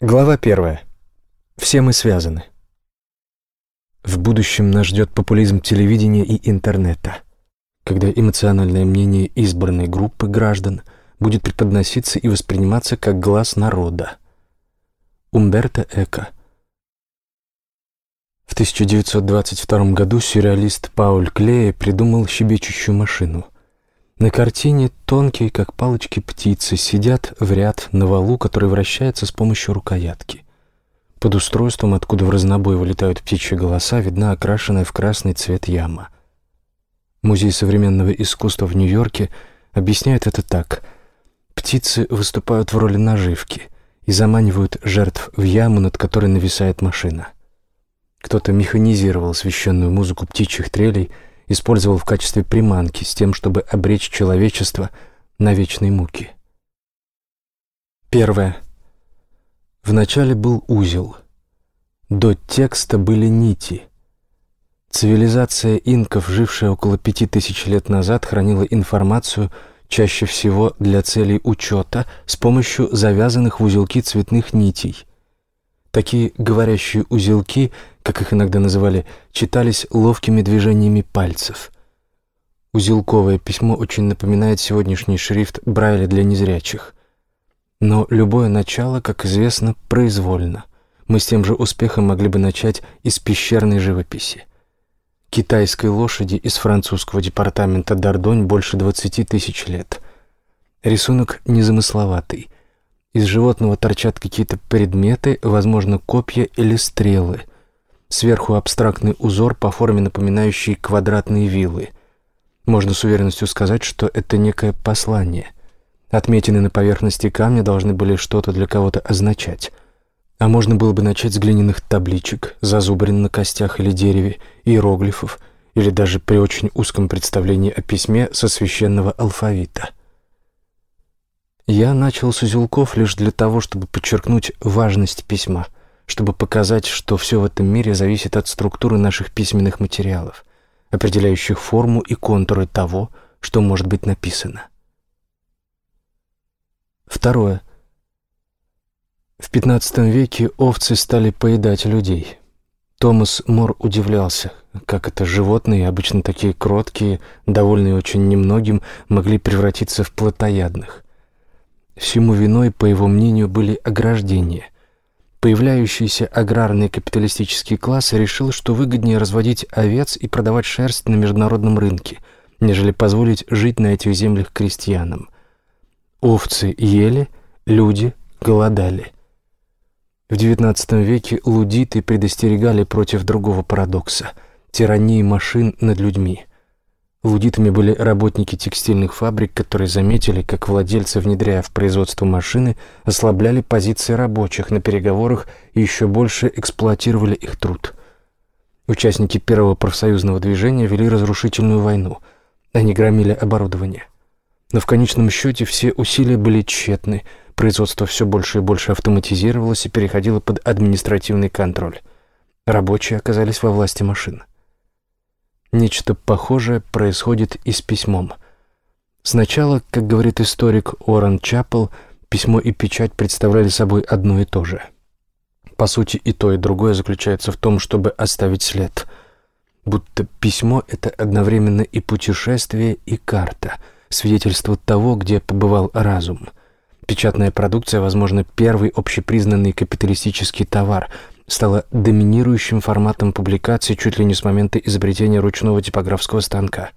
Глава первая. Все мы связаны. В будущем нас ждет популизм телевидения и интернета, когда эмоциональное мнение избранной группы граждан будет преподноситься и восприниматься как глаз народа. Умберто Эко. В 1922 году сюрреалист Пауль Клея придумал щебечущую машину — на картине тонкие, как палочки птицы, сидят в ряд на валу, который вращается с помощью рукоятки. Под устройством, откуда в разнобой вылетают птичьи голоса, видна окрашенная в красный цвет яма. Музей современного искусства в Нью-Йорке объясняет это так. Птицы выступают в роли наживки и заманивают жертв в яму, над которой нависает машина. Кто-то механизировал священную музыку птичьих трелей – использовал в качестве приманки с тем, чтобы обречь человечество на вечные муки. Первое. Вначале был узел. До текста были нити. Цивилизация инков, жившая около пяти тысяч лет назад, хранила информацию чаще всего для целей учета с помощью завязанных в узелки цветных нитей. Такие говорящие узелки как их иногда называли, читались ловкими движениями пальцев. Узелковое письмо очень напоминает сегодняшний шрифт Брайля для незрячих. Но любое начало, как известно, произвольно. Мы с тем же успехом могли бы начать из пещерной живописи. Китайской лошади из французского департамента Дардонь больше 20 тысяч лет. Рисунок незамысловатый. Из животного торчат какие-то предметы, возможно, копья или стрелы – Сверху абстрактный узор по форме напоминающий квадратные вилы. Можно с уверенностью сказать, что это некое послание. Отметины на поверхности камня должны были что-то для кого-то означать. А можно было бы начать с глиняных табличек, зазубрин на костях или дереве, иероглифов, или даже при очень узком представлении о письме со священного алфавита. Я начал с узелков лишь для того, чтобы подчеркнуть важность письма — чтобы показать, что все в этом мире зависит от структуры наших письменных материалов, определяющих форму и контуры того, что может быть написано. Второе. В XV веке овцы стали поедать людей. Томас Мор удивлялся, как это животные, обычно такие кроткие, довольные очень немногим, могли превратиться в плотоядных. Всему виной, по его мнению, были ограждения – Появляющийся аграрный капиталистический класс решил, что выгоднее разводить овец и продавать шерсть на международном рынке, нежели позволить жить на этих землях крестьянам. Овцы ели, люди голодали. В XIX веке лудиты предостерегали против другого парадокса – тирании машин над людьми. Лудитами были работники текстильных фабрик, которые заметили, как владельцы, внедряя в производство машины, ослабляли позиции рабочих на переговорах и еще больше эксплуатировали их труд. Участники первого профсоюзного движения вели разрушительную войну. Они громили оборудование. Но в конечном счете все усилия были тщетны, производство все больше и больше автоматизировалось и переходило под административный контроль. Рабочие оказались во власти машин. Нечто похожее происходит и с письмом. Сначала, как говорит историк Уоррен Чаппел, письмо и печать представляли собой одно и то же. По сути, и то, и другое заключается в том, чтобы оставить след. Будто письмо — это одновременно и путешествие, и карта, свидетельство того, где побывал разум. Печатная продукция, возможно, первый общепризнанный капиталистический товар — стала доминирующим форматом публикации чуть ли не с момента изобретения ручного типографского станка,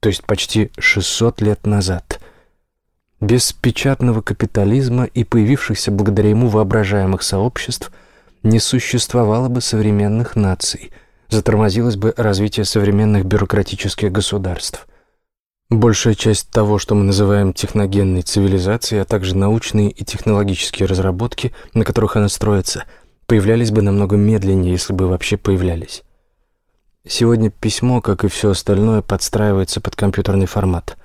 то есть почти 600 лет назад. Без печатного капитализма и появившихся благодаря ему воображаемых сообществ не существовало бы современных наций, затормозилось бы развитие современных бюрократических государств. Большая часть того, что мы называем техногенной цивилизацией, а также научные и технологические разработки, на которых она строится – появлялись бы намного медленнее, если бы вообще появлялись. Сегодня письмо, как и все остальное, подстраивается под компьютерный формат.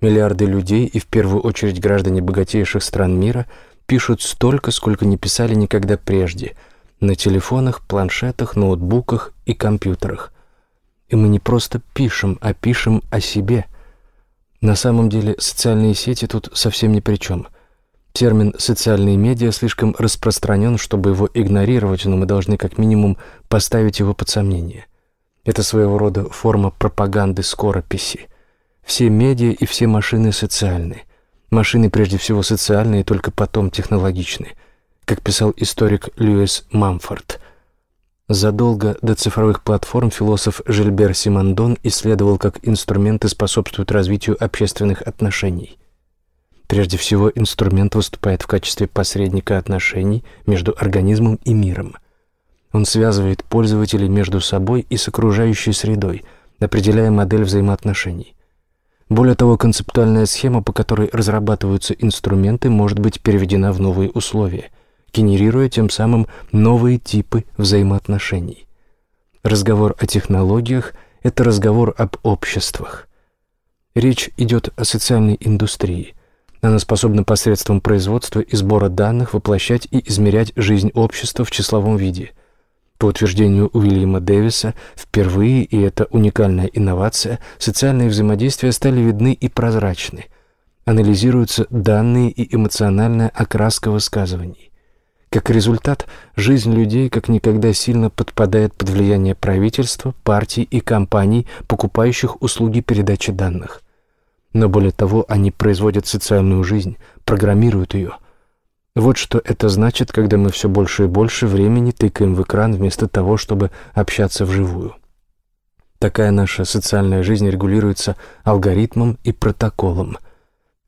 Миллиарды людей, и в первую очередь граждане богатейших стран мира, пишут столько, сколько не писали никогда прежде, на телефонах, планшетах, ноутбуках и компьютерах. И мы не просто пишем, а пишем о себе. На самом деле социальные сети тут совсем ни при чем – Термин «социальные медиа» слишком распространен, чтобы его игнорировать, но мы должны как минимум поставить его под сомнение. Это своего рода форма пропаганды скорописи. Все медиа и все машины социальны. Машины прежде всего социальные, и только потом технологичны. Как писал историк Льюис Мамфорд. Задолго до цифровых платформ философ Жильбер Симондон исследовал, как инструменты способствуют развитию общественных отношений – Прежде всего, инструмент выступает в качестве посредника отношений между организмом и миром. Он связывает пользователей между собой и с окружающей средой, определяя модель взаимоотношений. Более того, концептуальная схема, по которой разрабатываются инструменты, может быть переведена в новые условия, генерируя тем самым новые типы взаимоотношений. Разговор о технологиях – это разговор об обществах. Речь идет о социальной индустрии – она способна посредством производства и сбора данных воплощать и измерять жизнь общества в числовом виде. По утверждению Уильяма Дэвиса, впервые, и это уникальная инновация, социальные взаимодействия стали видны и прозрачны. Анализируются данные и эмоциональная окраска высказываний. Как результат, жизнь людей как никогда сильно подпадает под влияние правительства, партий и компаний, покупающих услуги передачи данных. Но более того, они производят социальную жизнь, программируют ее. Вот что это значит, когда мы все больше и больше времени тыкаем в экран вместо того, чтобы общаться вживую. Такая наша социальная жизнь регулируется алгоритмом и протоколом.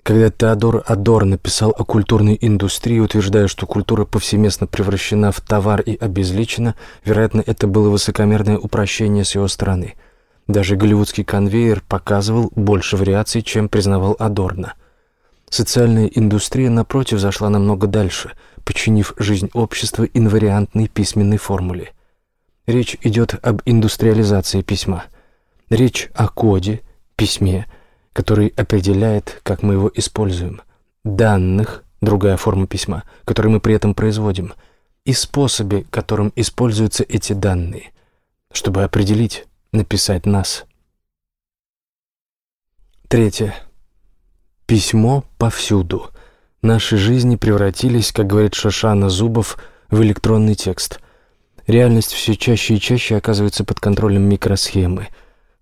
Когда Теодор Адор написал о культурной индустрии, утверждая, что культура повсеместно превращена в товар и обезличена, вероятно, это было высокомерное упрощение с его стороны – даже голливудский конвейер показывал больше вариаций, чем признавал Адорно. Социальная индустрия, напротив, зашла намного дальше, подчинив жизнь общества инвариантной письменной формуле. Речь идет об индустриализации письма. Речь о коде, письме, который определяет, как мы его используем, данных, другая форма письма, которые мы при этом производим, и способе, которым используются эти данные, чтобы определить, написать нас. Третье. Письмо повсюду. Наши жизни превратились, как говорит Шашана Зубов, в электронный текст. Реальность все чаще и чаще оказывается под контролем микросхемы.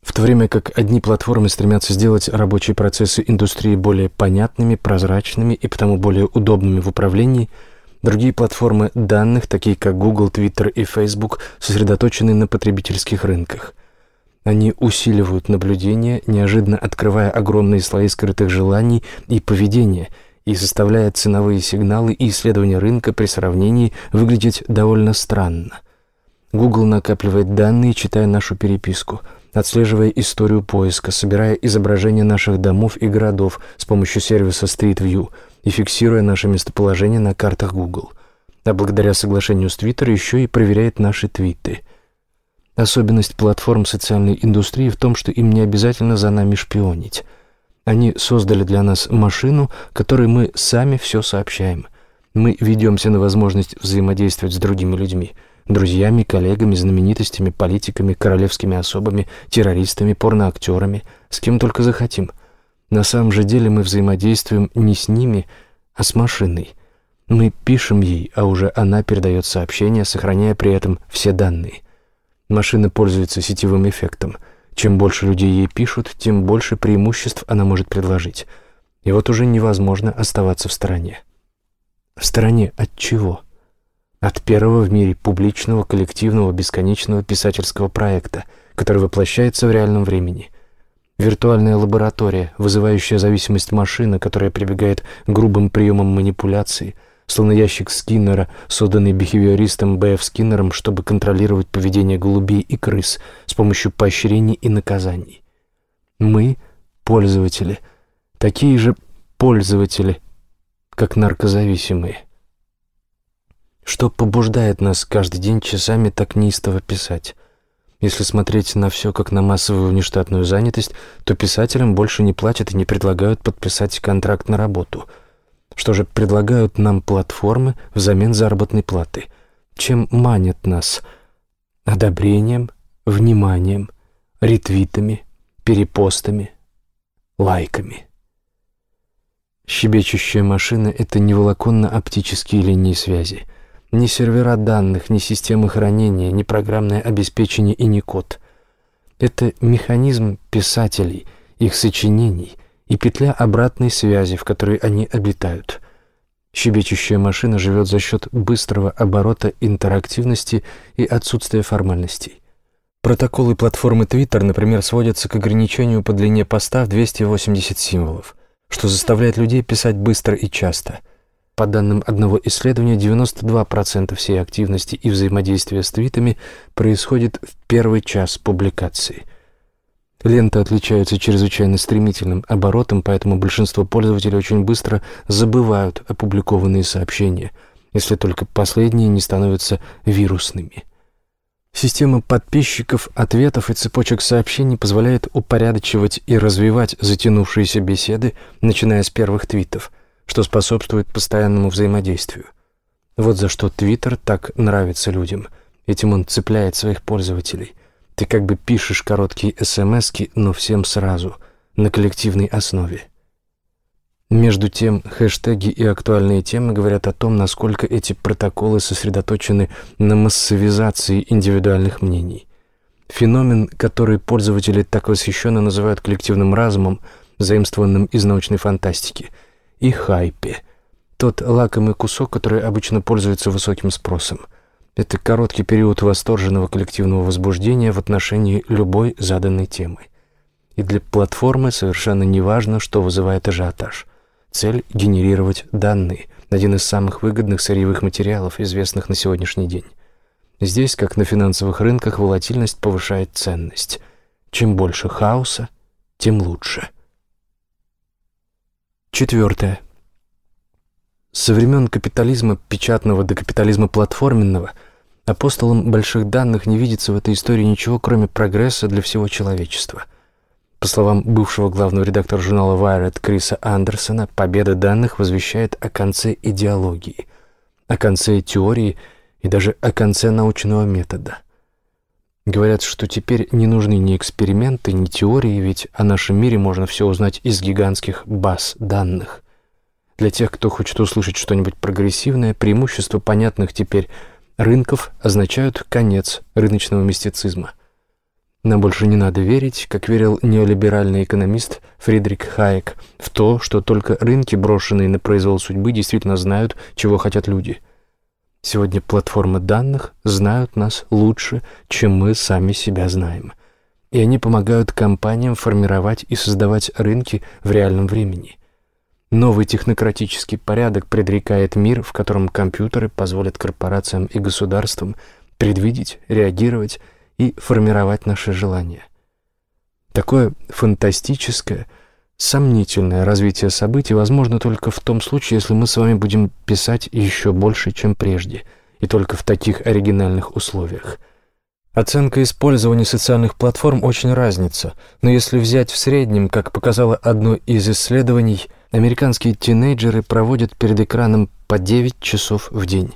В то время как одни платформы стремятся сделать рабочие процессы индустрии более понятными, прозрачными и потому более удобными в управлении – Другие платформы данных, такие как Google, Twitter и Facebook, сосредоточены на потребительских рынках. Они усиливают наблюдение, неожиданно открывая огромные слои скрытых желаний и поведения, и заставляя ценовые сигналы и исследования рынка при сравнении выглядеть довольно странно. Google накапливает данные, читая нашу переписку, отслеживая историю поиска, собирая изображения наших домов и городов с помощью сервиса Street View и фиксируя наше местоположение на картах Google. А благодаря соглашению с Twitter еще и проверяет наши твиты – Особенность платформ социальной индустрии в том, что им не обязательно за нами шпионить. Они создали для нас машину, которой мы сами все сообщаем. Мы ведемся на возможность взаимодействовать с другими людьми, друзьями, коллегами, знаменитостями, политиками, королевскими особами, террористами, порноактерами, с кем только захотим. На самом же деле мы взаимодействуем не с ними, а с машиной. Мы пишем ей, а уже она передает сообщения, сохраняя при этом все данные. Машина пользуется сетевым эффектом. Чем больше людей ей пишут, тем больше преимуществ она может предложить. И вот уже невозможно оставаться в стороне. В стороне от чего? От первого в мире публичного, коллективного, бесконечного писательского проекта, который воплощается в реальном времени. Виртуальная лаборатория, вызывающая зависимость машины, которая прибегает к грубым приемам манипуляции – словно ящик Скиннера, созданный бихевиористом Б.Ф. Скиннером, чтобы контролировать поведение голубей и крыс с помощью поощрений и наказаний. Мы — пользователи, такие же пользователи, как наркозависимые. Что побуждает нас каждый день часами так неистово писать? Если смотреть на все как на массовую внештатную занятость, то писателям больше не платят и не предлагают подписать контракт на работу — что же предлагают нам платформы взамен заработной платы? Чем манят нас? Одобрением, вниманием, ретвитами, перепостами, лайками. Щебечущая машина — это не волоконно-оптические линии связи, не сервера данных, не системы хранения, не программное обеспечение и не код. Это механизм писателей, их сочинений и петля обратной связи, в которой они обитают. Щебечущая машина живет за счет быстрого оборота интерактивности и отсутствия формальностей. Протоколы платформы Twitter, например, сводятся к ограничению по длине поста в 280 символов, что заставляет людей писать быстро и часто. По данным одного исследования, 92% всей активности и взаимодействия с твитами происходит в первый час публикации. Ленты отличаются чрезвычайно стремительным оборотом, поэтому большинство пользователей очень быстро забывают опубликованные сообщения, если только последние не становятся вирусными. Система подписчиков, ответов и цепочек сообщений позволяет упорядочивать и развивать затянувшиеся беседы, начиная с первых твитов, что способствует постоянному взаимодействию. Вот за что Твиттер так нравится людям. Этим он цепляет своих пользователей. Ты как бы пишешь короткие смски, но всем сразу, на коллективной основе. Между тем, хэштеги и актуальные темы говорят о том, насколько эти протоколы сосредоточены на массовизации индивидуальных мнений. Феномен, который пользователи так восхищенно называют коллективным разумом, заимствованным из научной фантастики, и хайпе. Тот лакомый кусок, который обычно пользуется высоким спросом. Это короткий период восторженного коллективного возбуждения в отношении любой заданной темы. И для платформы совершенно не важно, что вызывает ажиотаж – Цель — генерировать данные, один из самых выгодных сырьевых материалов, известных на сегодняшний день. Здесь, как на финансовых рынках, волатильность повышает ценность. Чем больше хаоса, тем лучше. Четвертое. Со времен капитализма печатного до капитализма платформенного апостолом больших данных не видится в этой истории ничего, кроме прогресса для всего человечества – по словам бывшего главного редактора журнала Wired Криса Андерсона, победа данных возвещает о конце идеологии, о конце теории и даже о конце научного метода. Говорят, что теперь не нужны ни эксперименты, ни теории, ведь о нашем мире можно все узнать из гигантских баз данных. Для тех, кто хочет услышать что-нибудь прогрессивное, преимущества понятных теперь рынков означают конец рыночного мистицизма – нам больше не надо верить, как верил неолиберальный экономист Фридрик Хайек, в то, что только рынки, брошенные на произвол судьбы, действительно знают, чего хотят люди. Сегодня платформы данных знают нас лучше, чем мы сами себя знаем. И они помогают компаниям формировать и создавать рынки в реальном времени. Новый технократический порядок предрекает мир, в котором компьютеры позволят корпорациям и государствам предвидеть, реагировать и формировать наши желания. Такое фантастическое, сомнительное развитие событий возможно только в том случае, если мы с вами будем писать еще больше, чем прежде, и только в таких оригинальных условиях. Оценка использования социальных платформ очень разнится, но если взять в среднем, как показало одно из исследований, американские тинейджеры проводят перед экраном по 9 часов в день.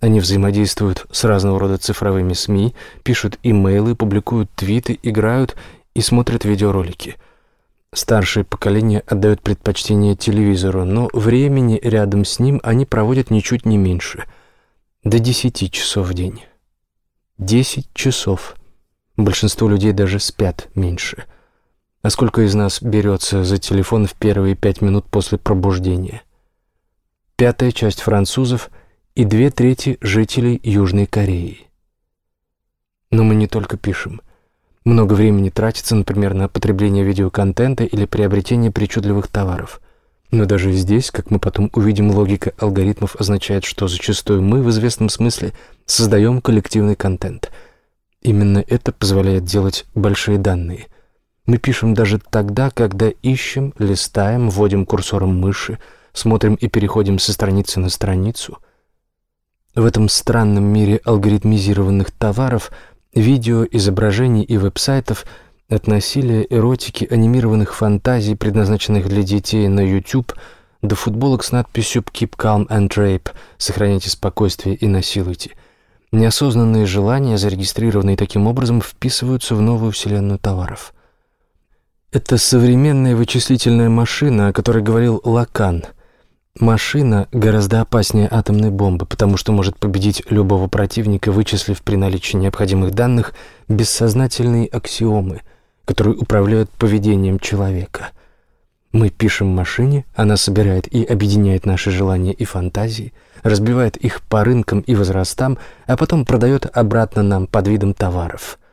Они взаимодействуют с разного рода цифровыми СМИ, пишут имейлы, публикуют твиты, играют и смотрят видеоролики. Старшее поколение отдает предпочтение телевизору, но времени рядом с ним они проводят ничуть не меньше. До 10 часов в день. 10 часов. Большинство людей даже спят меньше. А сколько из нас берется за телефон в первые пять минут после пробуждения? Пятая часть французов – и две трети жителей Южной Кореи. Но мы не только пишем. Много времени тратится, например, на потребление видеоконтента или приобретение причудливых товаров. Но даже здесь, как мы потом увидим, логика алгоритмов означает, что зачастую мы в известном смысле создаем коллективный контент. Именно это позволяет делать большие данные. Мы пишем даже тогда, когда ищем, листаем, вводим курсором мыши, смотрим и переходим со страницы на страницу – в этом странном мире алгоритмизированных товаров, видео, изображений и веб-сайтов от насилия, эротики, анимированных фантазий, предназначенных для детей на YouTube, до футболок с надписью «Keep calm and rape» — «Сохраняйте спокойствие и насилуйте». Неосознанные желания, зарегистрированные таким образом, вписываются в новую вселенную товаров. Это современная вычислительная машина, о которой говорил Лакан. Машина гораздо опаснее атомной бомбы, потому что может победить любого противника, вычислив при наличии необходимых данных бессознательные аксиомы, которые управляют поведением человека. Мы пишем машине, она собирает и объединяет наши желания и фантазии, разбивает их по рынкам и возрастам, а потом продает обратно нам под видом товаров –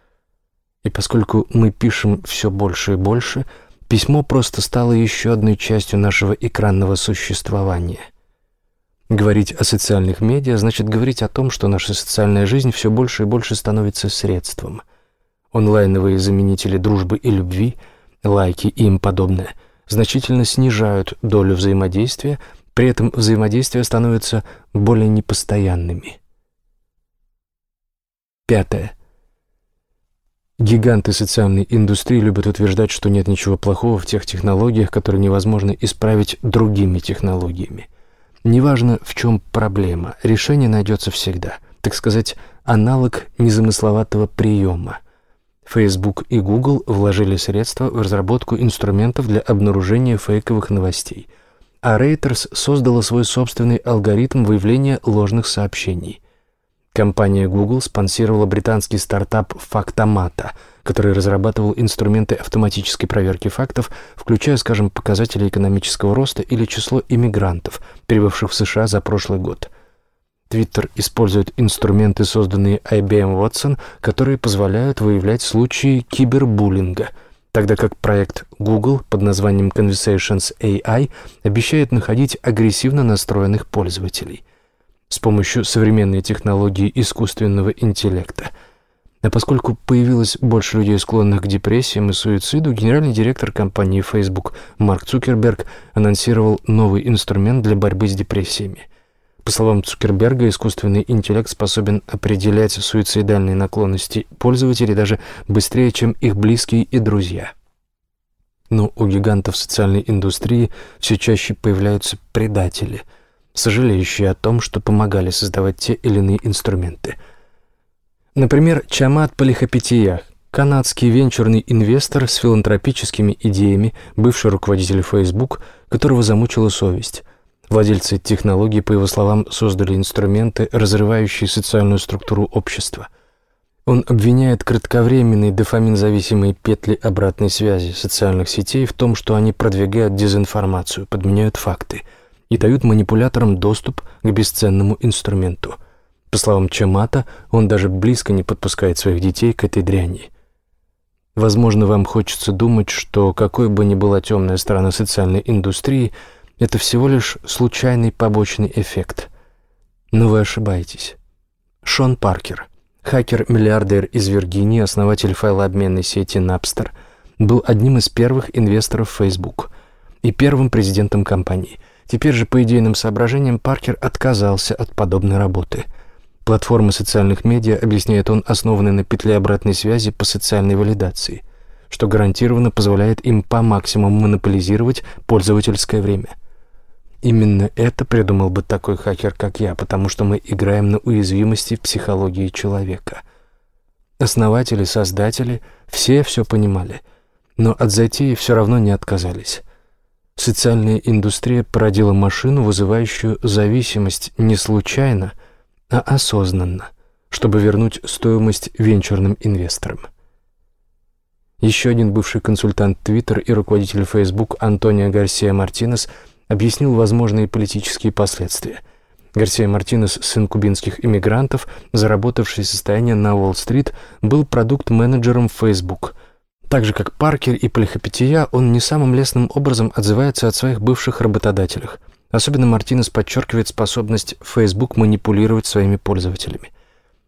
и поскольку мы пишем все больше и больше, письмо просто стало еще одной частью нашего экранного существования. Говорить о социальных медиа значит говорить о том, что наша социальная жизнь все больше и больше становится средством. Онлайновые заменители дружбы и любви, лайки и им подобное значительно снижают долю взаимодействия, при этом взаимодействия становятся более непостоянными. Пятое. Гиганты социальной индустрии любят утверждать, что нет ничего плохого в тех технологиях, которые невозможно исправить другими технологиями. Неважно, в чем проблема, решение найдется всегда. Так сказать, аналог незамысловатого приема. Facebook и Google вложили средства в разработку инструментов для обнаружения фейковых новостей, а Reuters создала свой собственный алгоритм выявления ложных сообщений. Компания Google спонсировала британский стартап Фактомата, который разрабатывал инструменты автоматической проверки фактов, включая, скажем, показатели экономического роста или число иммигрантов, прибывших в США за прошлый год. Twitter использует инструменты, созданные IBM Watson, которые позволяют выявлять случаи кибербуллинга, тогда как проект Google под названием Conversations AI обещает находить агрессивно настроенных пользователей – с помощью современной технологии искусственного интеллекта. А поскольку появилось больше людей, склонных к депрессиям и суициду, генеральный директор компании Facebook Марк Цукерберг анонсировал новый инструмент для борьбы с депрессиями. По словам Цукерберга, искусственный интеллект способен определять суицидальные наклонности пользователей даже быстрее, чем их близкие и друзья. Но у гигантов социальной индустрии все чаще появляются предатели – сожалеющие о том, что помогали создавать те или иные инструменты. Например, Чамат Полихапитиях, канадский венчурный инвестор с филантропическими идеями, бывший руководитель Facebook, которого замучила совесть. Владельцы технологий, по его словам, создали инструменты, разрывающие социальную структуру общества. Он обвиняет кратковременные дофамин-зависимые петли обратной связи социальных сетей в том, что они продвигают дезинформацию, подменяют факты – и дают манипуляторам доступ к бесценному инструменту. По словам Чемата, он даже близко не подпускает своих детей к этой дряни. Возможно, вам хочется думать, что какой бы ни была темная сторона социальной индустрии, это всего лишь случайный побочный эффект. Но вы ошибаетесь. Шон Паркер, хакер-миллиардер из Виргинии, основатель файлообменной сети Napster, был одним из первых инвесторов Facebook и первым президентом компании – Теперь же по идейным соображениям Паркер отказался от подобной работы. Платформы социальных медиа, объясняет он, основаны на петле обратной связи по социальной валидации, что гарантированно позволяет им по максимуму монополизировать пользовательское время. Именно это придумал бы такой хакер, как я, потому что мы играем на уязвимости психологии человека. Основатели, создатели, все все понимали, но от затеи все равно не отказались. Социальная индустрия породила машину, вызывающую зависимость не случайно, а осознанно, чтобы вернуть стоимость венчурным инвесторам. Еще один бывший консультант Twitter и руководитель Facebook Антонио Гарсия Мартинес объяснил возможные политические последствия. Гарсия Мартинес, сын кубинских иммигрантов, заработавший состояние на Уолл-стрит, был продукт-менеджером Facebook – так же, как Паркер и Полихопития, он не самым лестным образом отзывается от своих бывших работодателях. Особенно Мартинес подчеркивает способность Facebook манипулировать своими пользователями.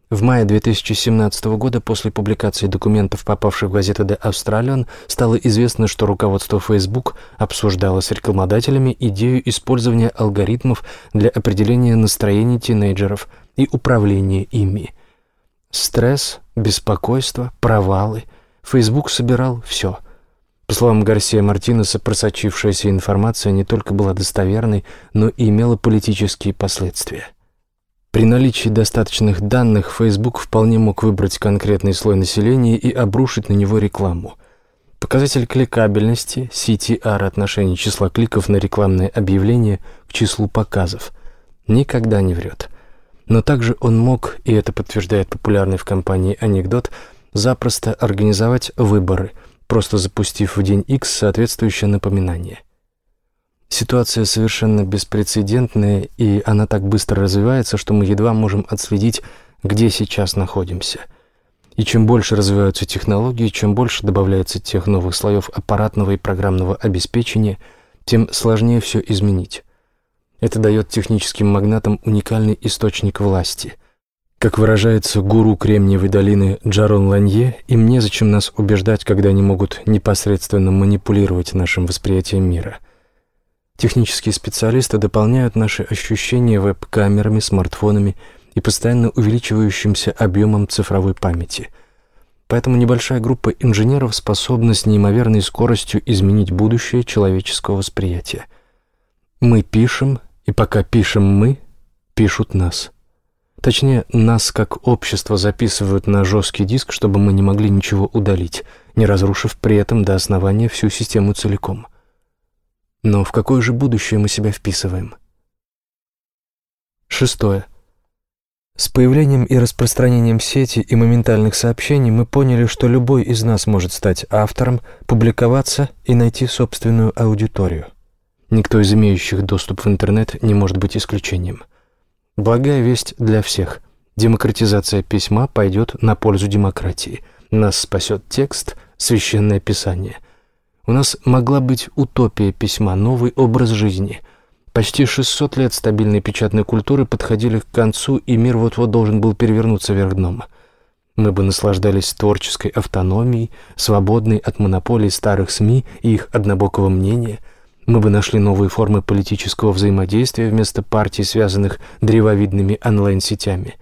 В мае 2017 года, после публикации документов, попавших в газету The Australian, стало известно, что руководство Facebook обсуждало с рекламодателями идею использования алгоритмов для определения настроений тинейджеров и управления ими. Стресс, беспокойство, провалы – Фейсбук собирал все. По словам Гарсия Мартинеса, просочившаяся информация не только была достоверной, но и имела политические последствия. При наличии достаточных данных Facebook вполне мог выбрать конкретный слой населения и обрушить на него рекламу. Показатель кликабельности, CTR, отношение числа кликов на рекламное объявление к числу показов, никогда не врет. Но также он мог, и это подтверждает популярный в компании анекдот, запросто организовать выборы, просто запустив в день X соответствующее напоминание. Ситуация совершенно беспрецедентная, и она так быстро развивается, что мы едва можем отследить, где сейчас находимся. И чем больше развиваются технологии, чем больше добавляется тех новых слоев аппаратного и программного обеспечения, тем сложнее все изменить. Это дает техническим магнатам уникальный источник власти. Как выражается гуру Кремниевой долины Джарон Ланье, им незачем нас убеждать, когда они могут непосредственно манипулировать нашим восприятием мира – Технические специалисты дополняют наши ощущения веб-камерами, смартфонами и постоянно увеличивающимся объемом цифровой памяти. Поэтому небольшая группа инженеров способна с неимоверной скоростью изменить будущее человеческого восприятия. Мы пишем, и пока пишем мы, пишут нас. Точнее, нас как общество записывают на жесткий диск, чтобы мы не могли ничего удалить, не разрушив при этом до основания всю систему целиком – но в какое же будущее мы себя вписываем? Шестое. С появлением и распространением сети и моментальных сообщений мы поняли, что любой из нас может стать автором, публиковаться и найти собственную аудиторию. Никто из имеющих доступ в интернет не может быть исключением. Благая весть для всех. Демократизация письма пойдет на пользу демократии. Нас спасет текст, священное писание – у нас могла быть утопия письма, новый образ жизни. Почти 600 лет стабильной печатной культуры подходили к концу, и мир вот-вот должен был перевернуться вверх дном. Мы бы наслаждались творческой автономией, свободной от монополий старых СМИ и их однобокого мнения. Мы бы нашли новые формы политического взаимодействия вместо партий, связанных древовидными онлайн-сетями.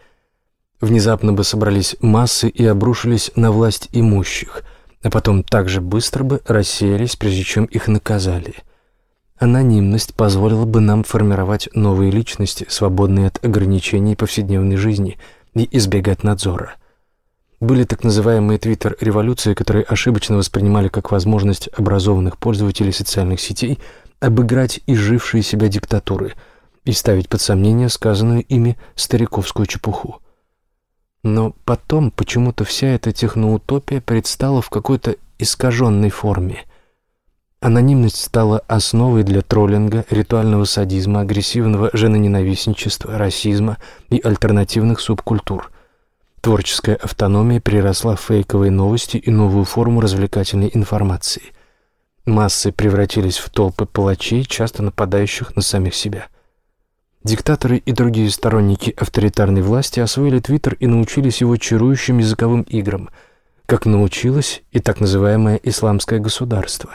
Внезапно бы собрались массы и обрушились на власть имущих – а потом так же быстро бы рассеялись, прежде чем их наказали. Анонимность позволила бы нам формировать новые личности, свободные от ограничений повседневной жизни, и избегать надзора. Были так называемые твиттер-революции, которые ошибочно воспринимали как возможность образованных пользователей социальных сетей обыграть изжившие себя диктатуры и ставить под сомнение сказанную ими стариковскую чепуху. Но потом почему-то вся эта техноутопия предстала в какой-то искаженной форме. Анонимность стала основой для троллинга, ритуального садизма, агрессивного женоненавистничества, расизма и альтернативных субкультур. Творческая автономия переросла в фейковые новости и новую форму развлекательной информации. Массы превратились в толпы палачей, часто нападающих на самих себя – Диктаторы и другие сторонники авторитарной власти освоили Твиттер и научились его чарующим языковым играм, как научилось и так называемое «исламское государство»,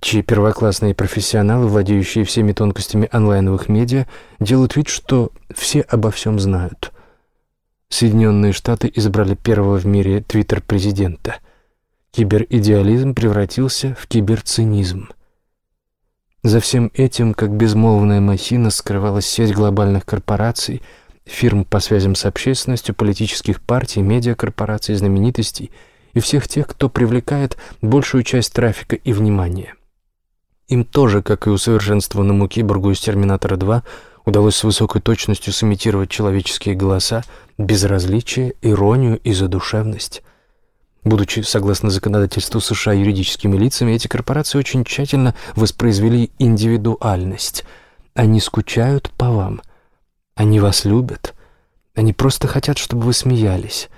чьи первоклассные профессионалы, владеющие всеми тонкостями онлайновых медиа, делают вид, что все обо всем знают. Соединенные Штаты избрали первого в мире твиттер-президента. Киберидеализм превратился в киберцинизм – за всем этим, как безмолвная махина, скрывалась сеть глобальных корпораций, фирм по связям с общественностью, политических партий, медиакорпораций, знаменитостей и всех тех, кто привлекает большую часть трафика и внимания. Им тоже, как и усовершенствованному киборгу из «Терминатора 2», удалось с высокой точностью сымитировать человеческие голоса, безразличие, иронию и задушевность. Будучи, согласно законодательству США, юридическими лицами, эти корпорации очень тщательно воспроизвели индивидуальность. Они скучают по вам. Они вас любят. Они просто хотят, чтобы вы смеялись.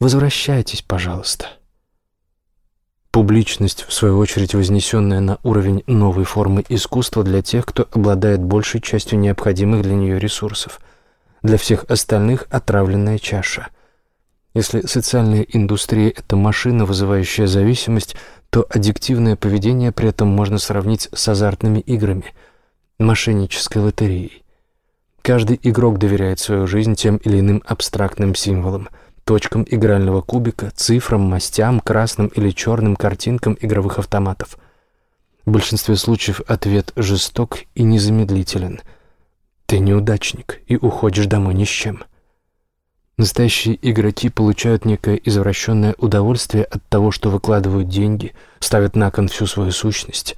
Возвращайтесь, пожалуйста. Публичность, в свою очередь, вознесенная на уровень новой формы искусства для тех, кто обладает большей частью необходимых для нее ресурсов. Для всех остальных отравленная чаша — если социальная индустрия – это машина, вызывающая зависимость, то аддиктивное поведение при этом можно сравнить с азартными играми, мошеннической лотереей. Каждый игрок доверяет свою жизнь тем или иным абстрактным символам, точкам игрального кубика, цифрам, мастям, красным или черным картинкам игровых автоматов. В большинстве случаев ответ жесток и незамедлителен. Ты неудачник и уходишь домой ни с чем. Настоящие игроки получают некое извращенное удовольствие от того, что выкладывают деньги, ставят на кон всю свою сущность.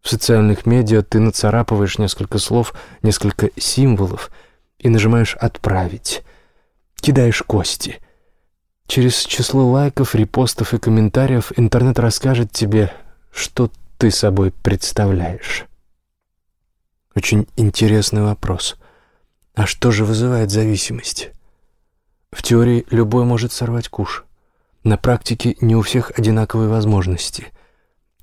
В социальных медиа ты нацарапываешь несколько слов, несколько символов и нажимаешь «Отправить». Кидаешь кости. Через число лайков, репостов и комментариев интернет расскажет тебе, что ты собой представляешь. Очень интересный вопрос. А что же вызывает зависимость? В теории любой может сорвать куш. На практике не у всех одинаковые возможности.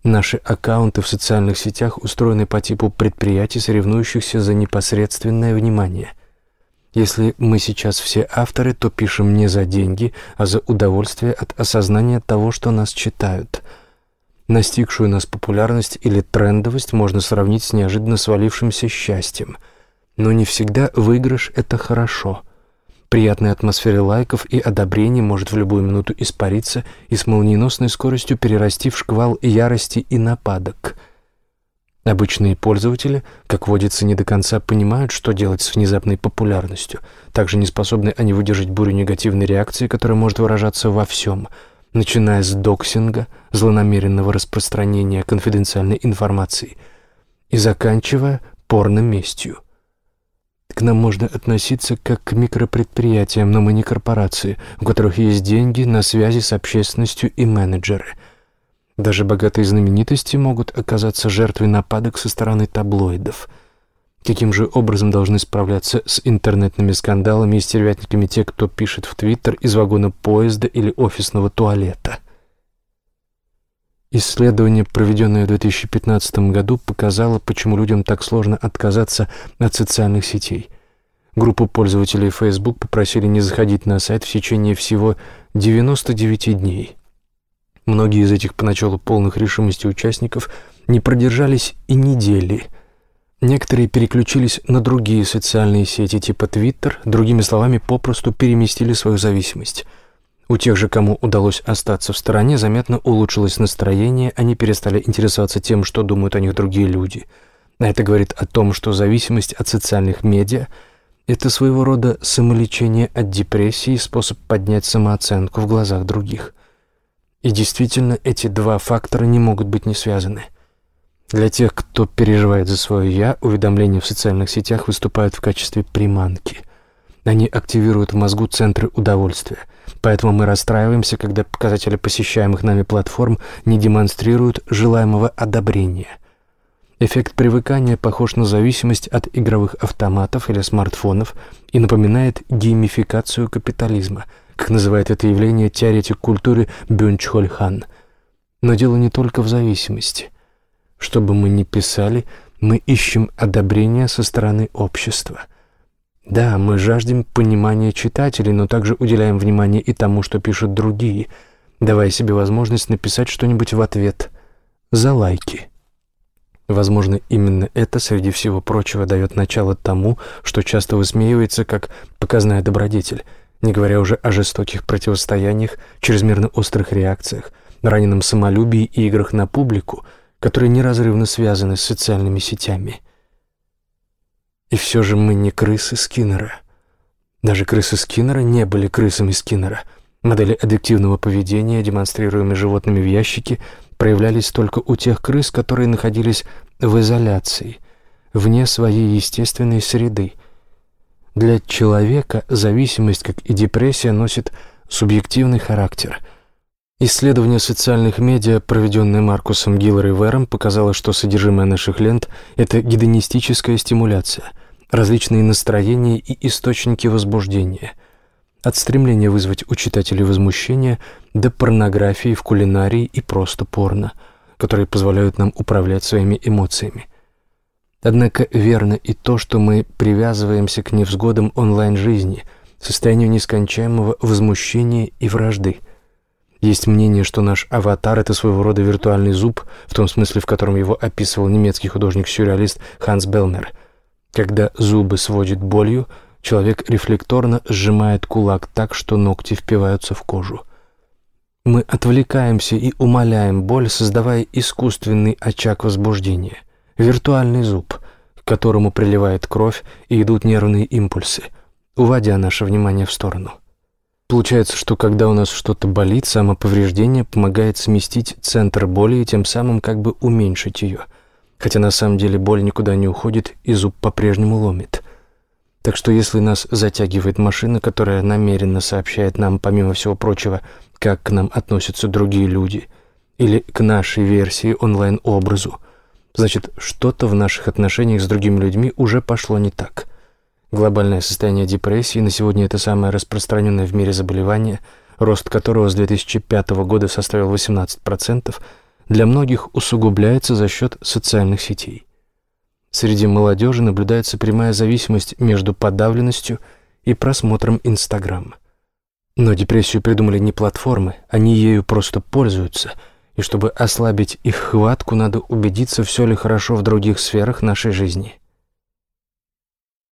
Наши аккаунты в социальных сетях устроены по типу предприятий, соревнующихся за непосредственное внимание. Если мы сейчас все авторы, то пишем не за деньги, а за удовольствие от осознания того, что нас читают. Настигшую нас популярность или трендовость можно сравнить с неожиданно свалившимся счастьем. Но не всегда выигрыш — это хорошо — приятной атмосфере лайков и одобрений может в любую минуту испариться и с молниеносной скоростью перерасти в шквал ярости и нападок. Обычные пользователи, как водится, не до конца понимают, что делать с внезапной популярностью. Также не способны они выдержать бурю негативной реакции, которая может выражаться во всем, начиная с доксинга, злонамеренного распространения конфиденциальной информации, и заканчивая порно-местью. К нам можно относиться как к микропредприятиям, но мы не корпорации, у которых есть деньги на связи с общественностью и менеджеры. Даже богатые знаменитости могут оказаться жертвой нападок со стороны таблоидов. Каким же образом должны справляться с интернетными скандалами и стервятниками те, кто пишет в Твиттер из вагона поезда или офисного туалета? Исследование, проведенное в 2015 году, показало, почему людям так сложно отказаться от социальных сетей. Группу пользователей Facebook попросили не заходить на сайт в течение всего 99 дней. Многие из этих поначалу полных решимости участников не продержались и недели. Некоторые переключились на другие социальные сети типа Twitter, другими словами, попросту переместили свою зависимость – у тех же, кому удалось остаться в стороне, заметно улучшилось настроение, они перестали интересоваться тем, что думают о них другие люди. Это говорит о том, что зависимость от социальных медиа – это своего рода самолечение от депрессии способ поднять самооценку в глазах других. И действительно, эти два фактора не могут быть не связаны. Для тех, кто переживает за свое «я», уведомления в социальных сетях выступают в качестве приманки. Они активируют в мозгу центры удовольствия – Поэтому мы расстраиваемся, когда показатели посещаемых нами платформ не демонстрируют желаемого одобрения. Эффект привыкания похож на зависимость от игровых автоматов или смартфонов и напоминает геймификацию капитализма, как называет это явление теоретик культуры Бюнчхоль Хан. Но дело не только в зависимости. Что бы мы ни писали, мы ищем одобрения со стороны общества – да, мы жаждем понимания читателей, но также уделяем внимание и тому, что пишут другие, давая себе возможность написать что-нибудь в ответ за лайки. Возможно, именно это, среди всего прочего, дает начало тому, что часто высмеивается как показная добродетель, не говоря уже о жестоких противостояниях, чрезмерно острых реакциях, раненом самолюбии и играх на публику, которые неразрывно связаны с социальными сетями – и все же мы не крысы Скиннера. Даже крысы Скиннера не были крысами Скиннера. Модели аддиктивного поведения, демонстрируемые животными в ящике, проявлялись только у тех крыс, которые находились в изоляции, вне своей естественной среды. Для человека зависимость, как и депрессия, носит субъективный характер. Исследование социальных медиа, проведенное Маркусом Гиллер и Вером, показало, что содержимое наших лент – это гедонистическая стимуляция – различные настроения и источники возбуждения. От стремления вызвать у читателей возмущение до порнографии в кулинарии и просто порно, которые позволяют нам управлять своими эмоциями. Однако верно и то, что мы привязываемся к невзгодам онлайн-жизни, состоянию нескончаемого возмущения и вражды. Есть мнение, что наш аватар — это своего рода виртуальный зуб, в том смысле, в котором его описывал немецкий художник-сюрреалист Ханс Белнер — когда зубы сводит болью, человек рефлекторно сжимает кулак так, что ногти впиваются в кожу. Мы отвлекаемся и умаляем боль, создавая искусственный очаг возбуждения, виртуальный зуб, к которому приливает кровь и идут нервные импульсы. уводя наше внимание в сторону. Получается, что когда у нас что-то болит, самоповреждение помогает сместить центр боли и тем самым как бы уменьшить ее. Хотя на самом деле боль никуда не уходит и зуб по-прежнему ломит. Так что если нас затягивает машина, которая намеренно сообщает нам, помимо всего прочего, как к нам относятся другие люди, или к нашей версии онлайн-образу, значит, что-то в наших отношениях с другими людьми уже пошло не так – Глобальное состояние депрессии на сегодня это самое распространенное в мире заболевание, рост которого с 2005 года составил 18%, для многих усугубляется за счет социальных сетей. Среди молодежи наблюдается прямая зависимость между подавленностью и просмотром Инстаграма. Но депрессию придумали не платформы, они ею просто пользуются, и чтобы ослабить их хватку, надо убедиться, все ли хорошо в других сферах нашей жизни –